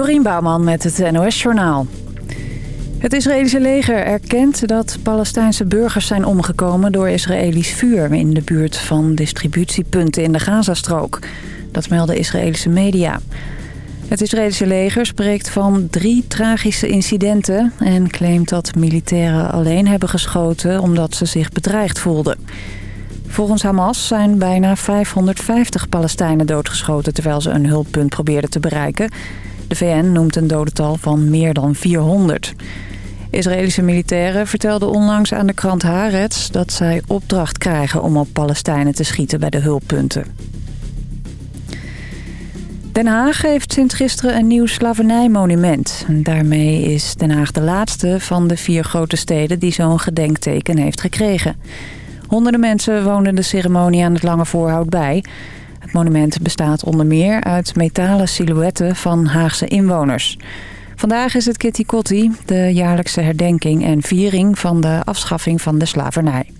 Dorien Bouwman met het NOS Journaal. Het Israëlische leger erkent dat Palestijnse burgers zijn omgekomen door Israëlisch vuur... in de buurt van distributiepunten in de Gazastrook. Dat melden Israëlische media. Het Israëlische leger spreekt van drie tragische incidenten... en claimt dat militairen alleen hebben geschoten omdat ze zich bedreigd voelden. Volgens Hamas zijn bijna 550 Palestijnen doodgeschoten... terwijl ze een hulppunt probeerden te bereiken. De VN noemt een dodental van meer dan 400. Israëlische militairen vertelden onlangs aan de krant Haaretz... dat zij opdracht krijgen om op Palestijnen te schieten bij de hulppunten. Den Haag heeft sinds gisteren een nieuw slavernijmonument. Daarmee is Den Haag de laatste van de vier grote steden die zo'n gedenkteken heeft gekregen. Honderden mensen woonden de ceremonie aan het Lange Voorhout bij. Het monument bestaat onder meer uit metalen silhouetten van Haagse inwoners. Vandaag is het Kitty Kotti, de jaarlijkse herdenking en viering van de afschaffing van de slavernij.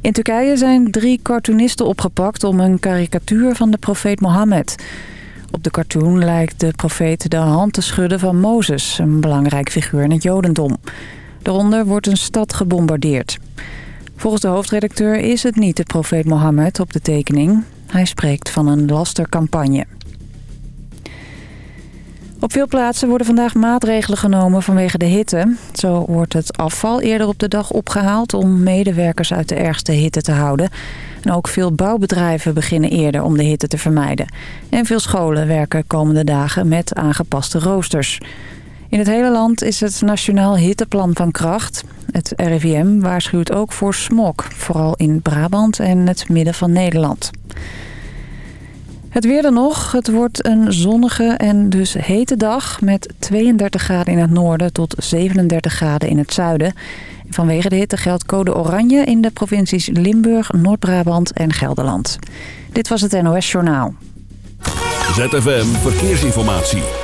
In Turkije zijn drie cartoonisten opgepakt om een karikatuur van de profeet Mohammed. Op de cartoon lijkt de profeet de hand te schudden van Mozes, een belangrijk figuur in het jodendom. Daaronder wordt een stad gebombardeerd. Volgens de hoofdredacteur is het niet de profeet Mohammed op de tekening. Hij spreekt van een lastercampagne. Op veel plaatsen worden vandaag maatregelen genomen vanwege de hitte. Zo wordt het afval eerder op de dag opgehaald om medewerkers uit de ergste hitte te houden. En ook veel bouwbedrijven beginnen eerder om de hitte te vermijden. En veel scholen werken komende dagen met aangepaste roosters. In het hele land is het Nationaal Hitteplan van kracht. Het RIVM waarschuwt ook voor smog, vooral in Brabant en het midden van Nederland. Het weer dan nog. Het wordt een zonnige en dus hete dag met 32 graden in het noorden tot 37 graden in het zuiden. Vanwege de hitte geldt code oranje in de provincies Limburg, Noord-Brabant en Gelderland. Dit was het NOS Journaal. ZFM Verkeersinformatie.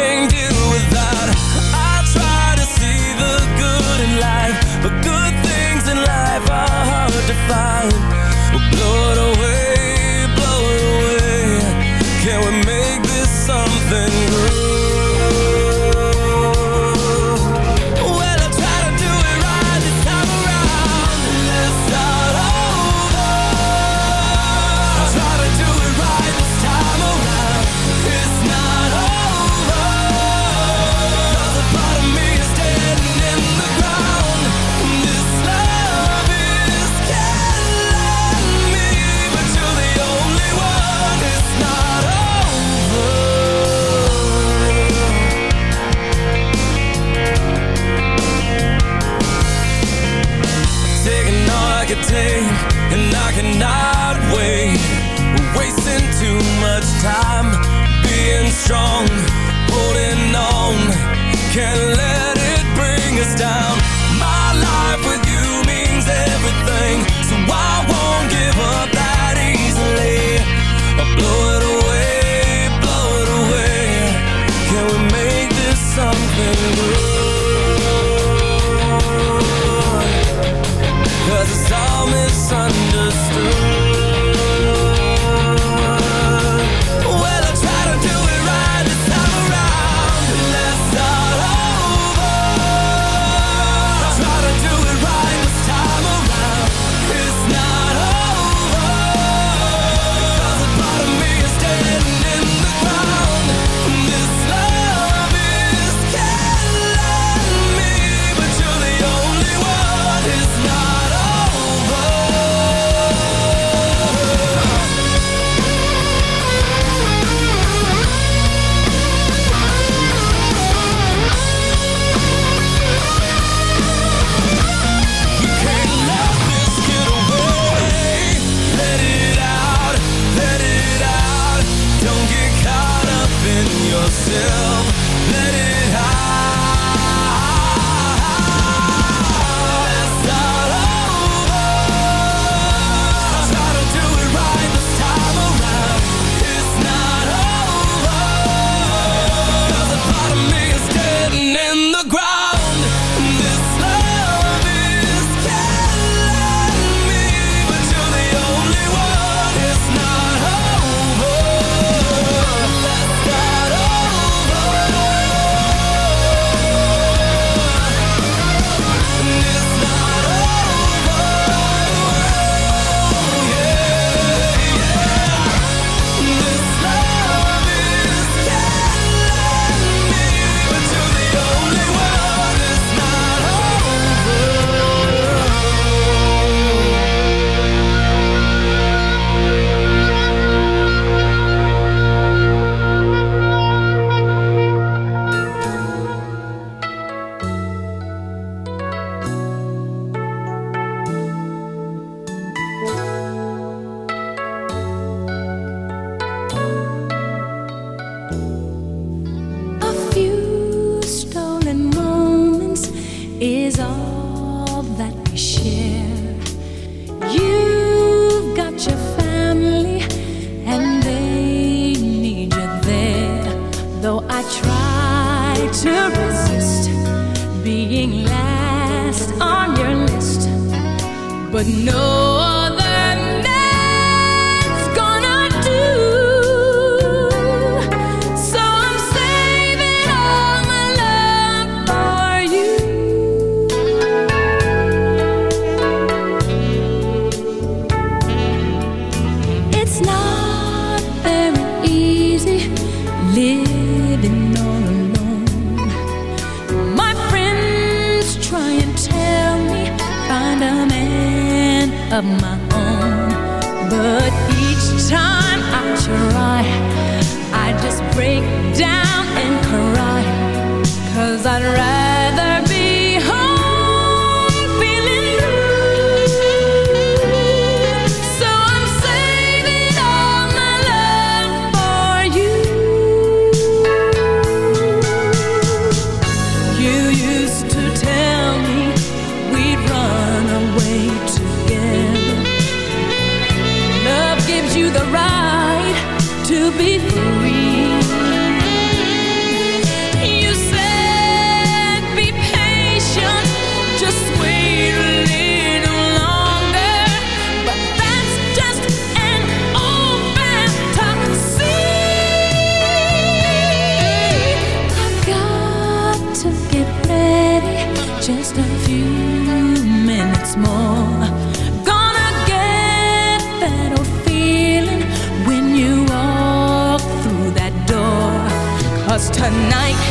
Tonight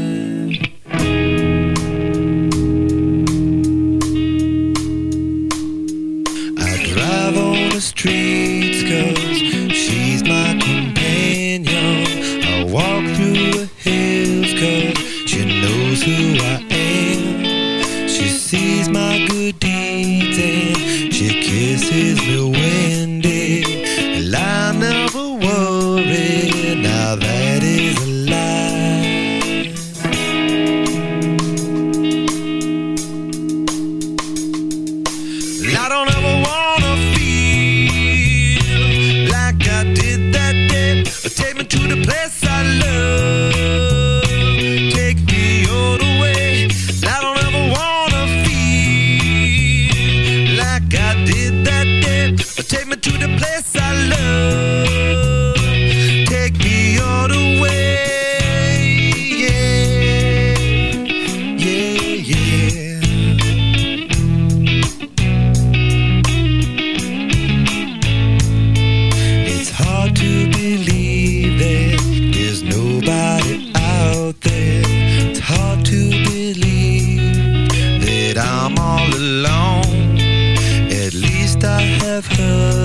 I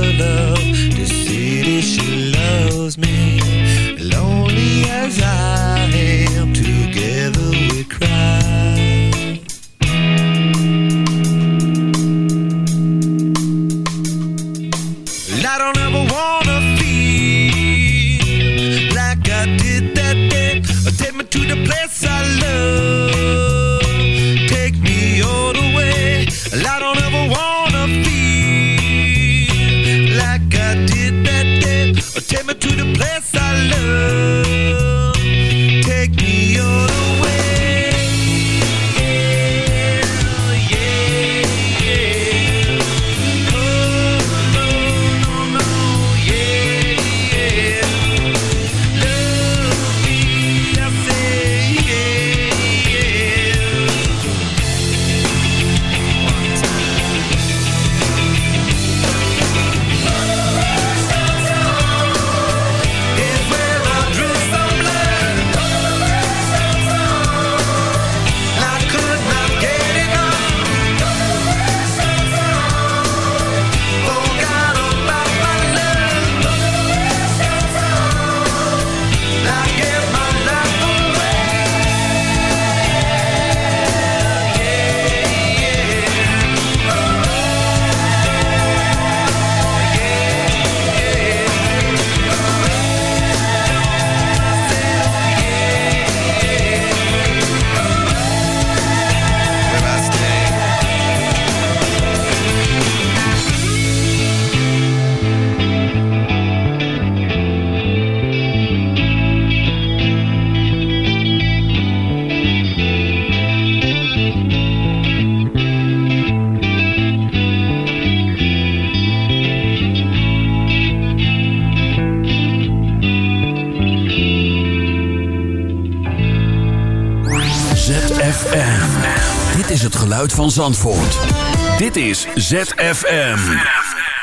geluid van Zandvoort. Dit is ZFM.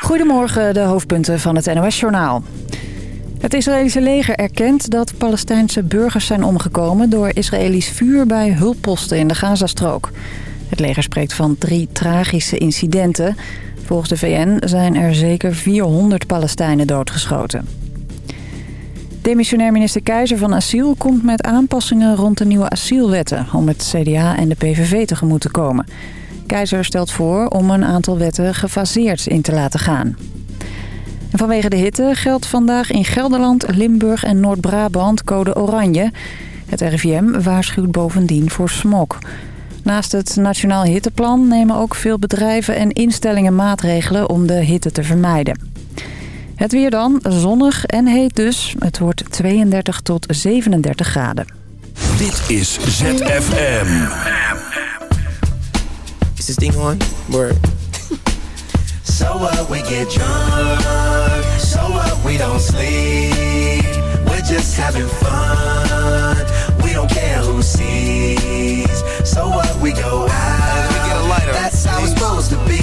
Goedemorgen, de hoofdpunten van het NOS-journaal. Het Israëlische leger erkent dat Palestijnse burgers zijn omgekomen... door Israëlisch vuur bij hulpposten in de Gazastrook. Het leger spreekt van drie tragische incidenten. Volgens de VN zijn er zeker 400 Palestijnen doodgeschoten. Demissionair minister Keizer van Asiel komt met aanpassingen rond de nieuwe asielwetten... om het CDA en de PVV tegemoet te komen. Keizer stelt voor om een aantal wetten gefaseerd in te laten gaan. Vanwege de hitte geldt vandaag in Gelderland, Limburg en Noord-Brabant code oranje. Het RIVM waarschuwt bovendien voor smog. Naast het Nationaal Hitteplan nemen ook veel bedrijven en instellingen maatregelen om de hitte te vermijden. Het weer dan, zonnig en heet dus. Het wordt 32 tot 37 graden. Dit is ZFM. Is this thing on? Word. So what we get drunk, so what we don't sleep. We're just having fun. We don't care who sees. So what, we go out. we get a lighter. That's how it's supposed to be.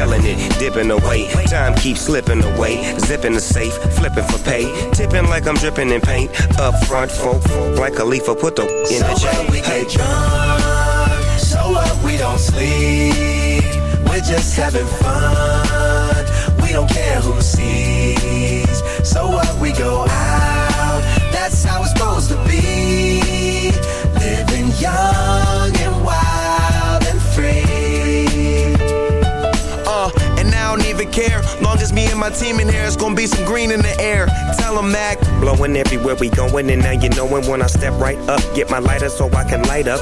selling it, dipping away. Time keeps slipping away. Zipping the safe, flipping for pay. Tipping like I'm dripping in paint. Up front, folk, like a leaf, put the in so the chain. we get drunk. So what, we don't sleep. We're just having fun. We don't care who sees. So what, we go out. That's how it's supposed to be. Living young even care. Long as me and my team in here, it's gonna be some green in the air. Tell 'em, Mac. Blowing everywhere we going, and now you knowin' when I step right up. Get my lighter so I can light up.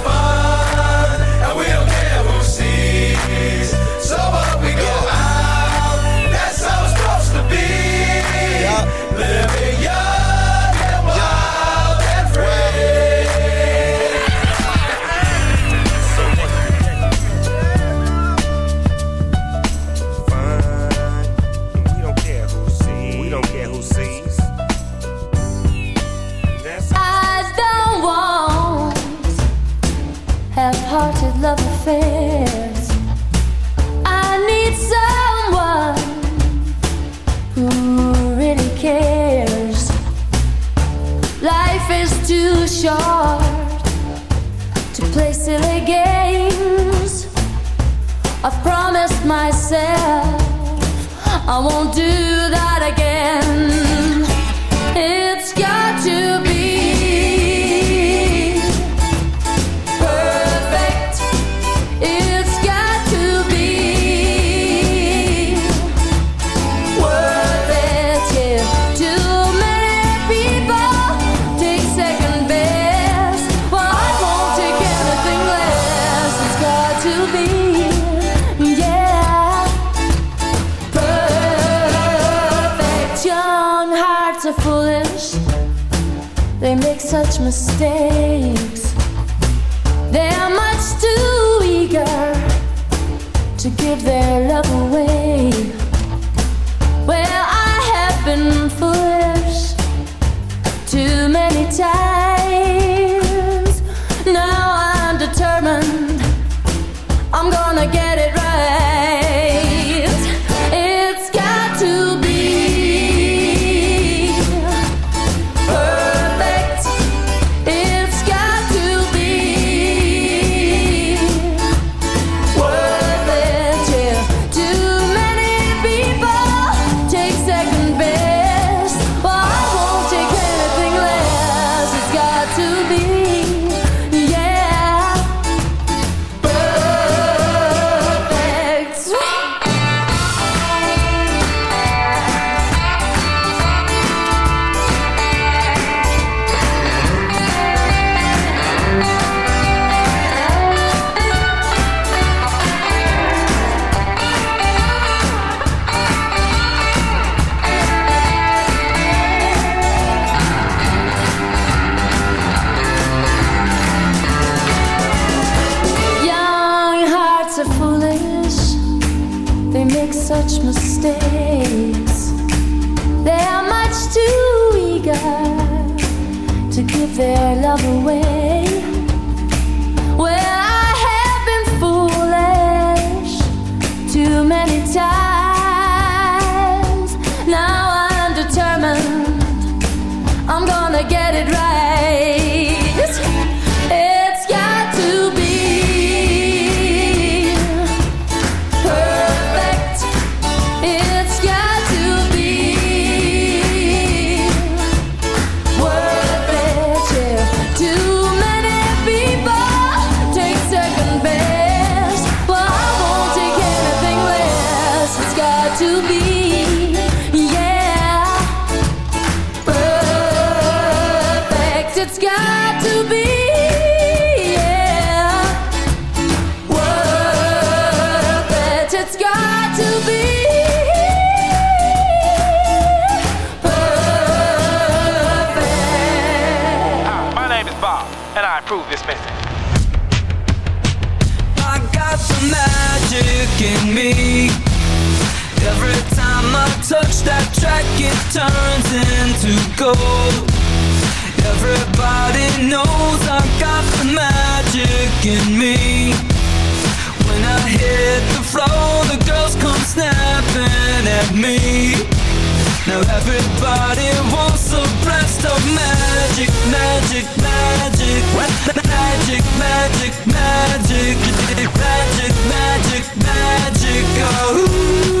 Myself. I won't do make such mistakes. They're much too eager to give their love away. Well, I have been foolish too many times. track it turns into gold. Everybody knows I got the magic in me. When I hit the floor, the girls come snapping at me. Now everybody wants a blast of magic, magic, magic. Magic, magic, magic Magic, magic, magic, oh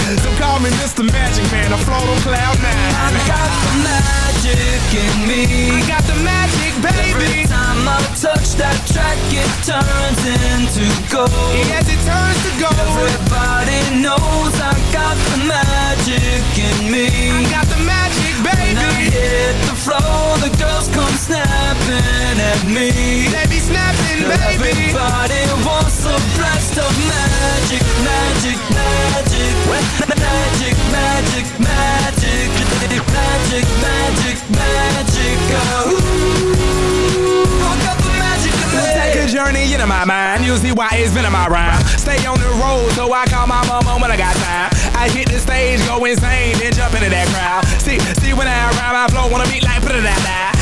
So call me Mr. Magic Man, I float on cloud nine. I got the magic in me. I got the magic, baby. Every time I touch that track, it turns into gold. Yes, it turns to gold. Journey into my mind. You'll see why it's been in my rhyme. Stay on the road, so I call my mama when I got time. I hit the stage, go insane, then jump into that crowd. See, see when I rhyme, I flow, wanna beat like put it that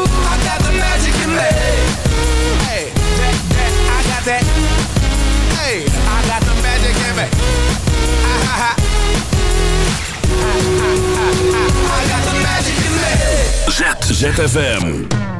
in. Hey, that, I got that. Hey, I got the magic in me. Ah, ha, ha. Ah,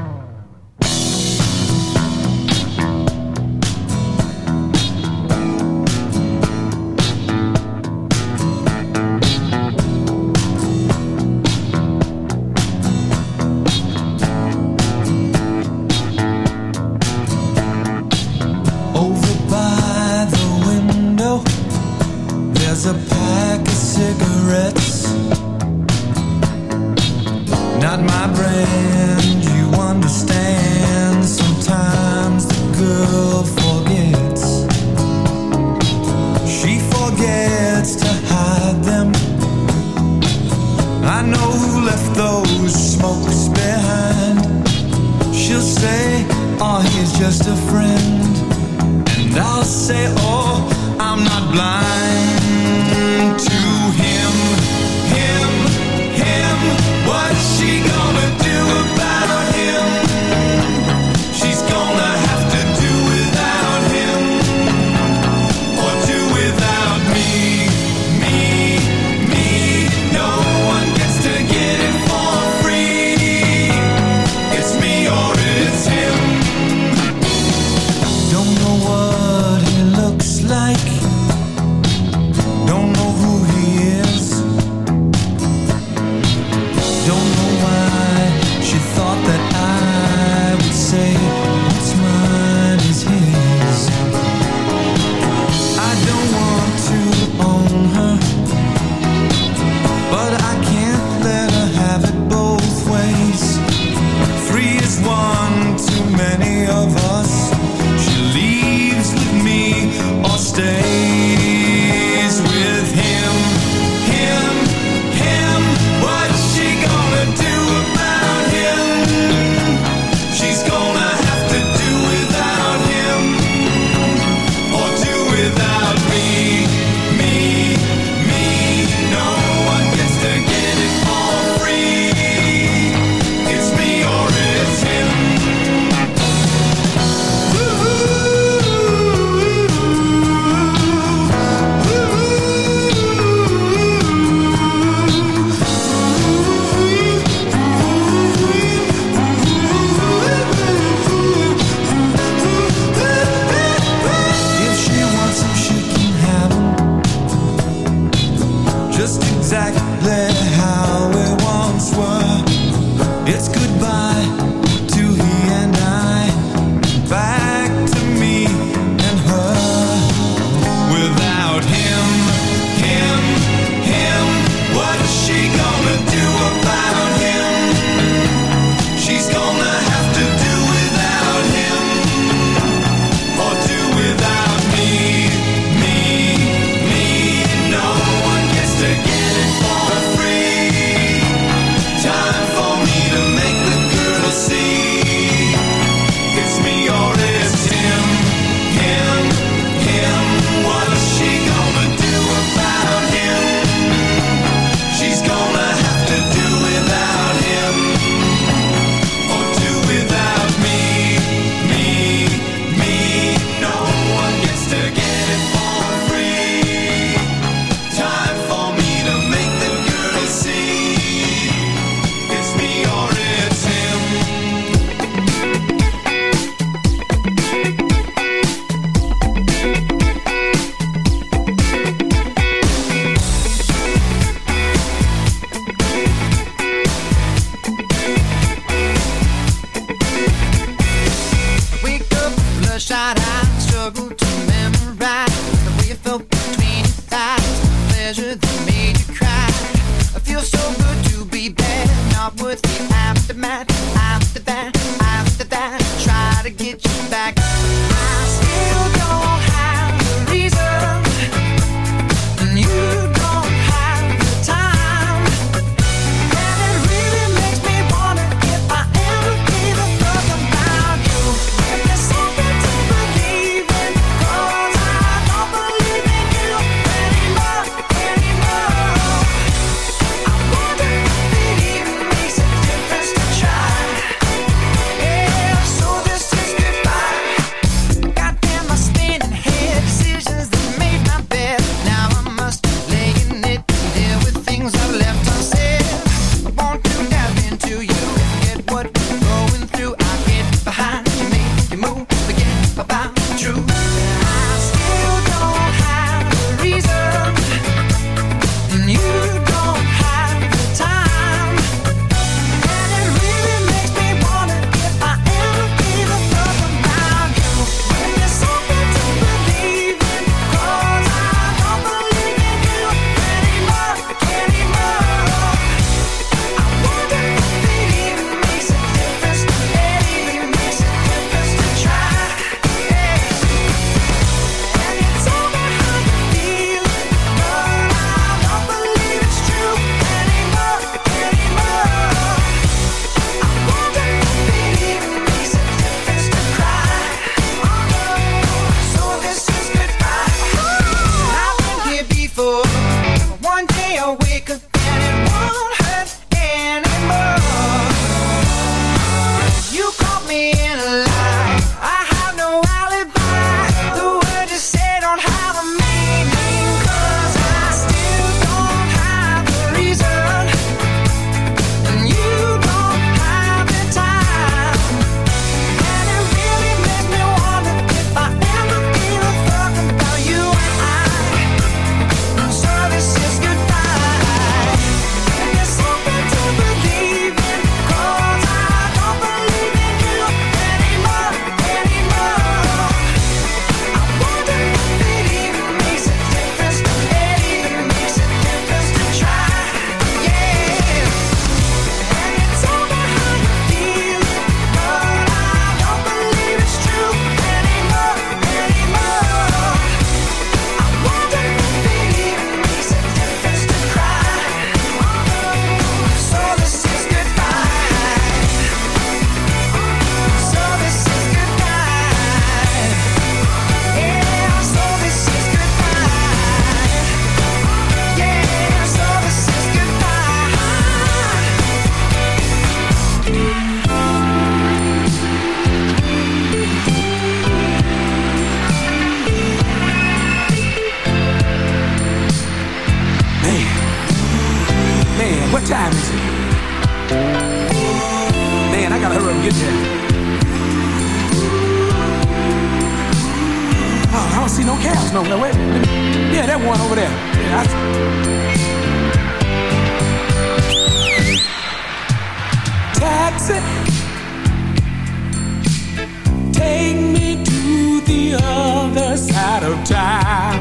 Man, man, what time is it? Man, I gotta hurry up and get there. Oh, I don't see no cabs no more. Wait, yeah, that one over there. Yeah, I... Taxi, take me to the other side of town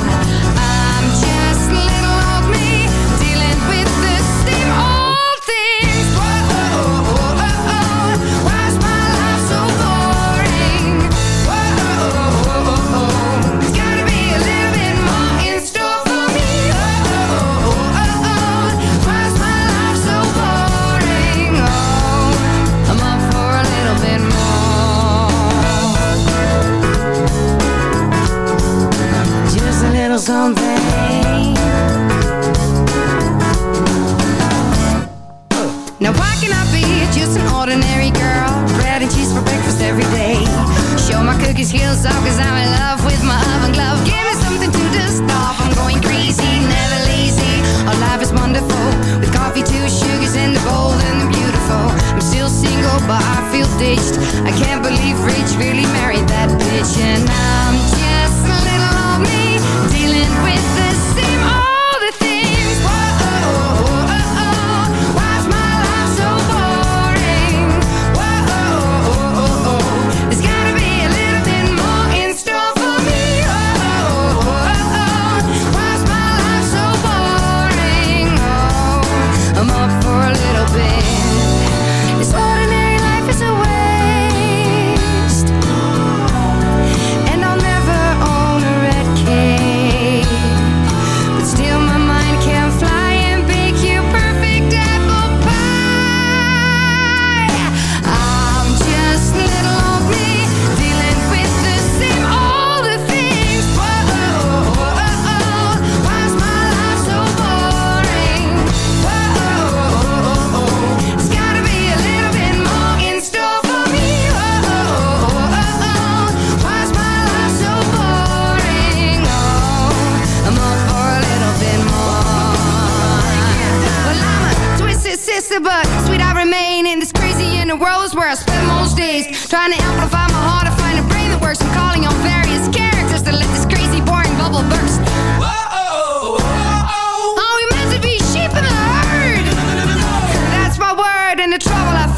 Something. Now why can I be just an ordinary girl? Bread and cheese for breakfast every day. Show my cookie skills off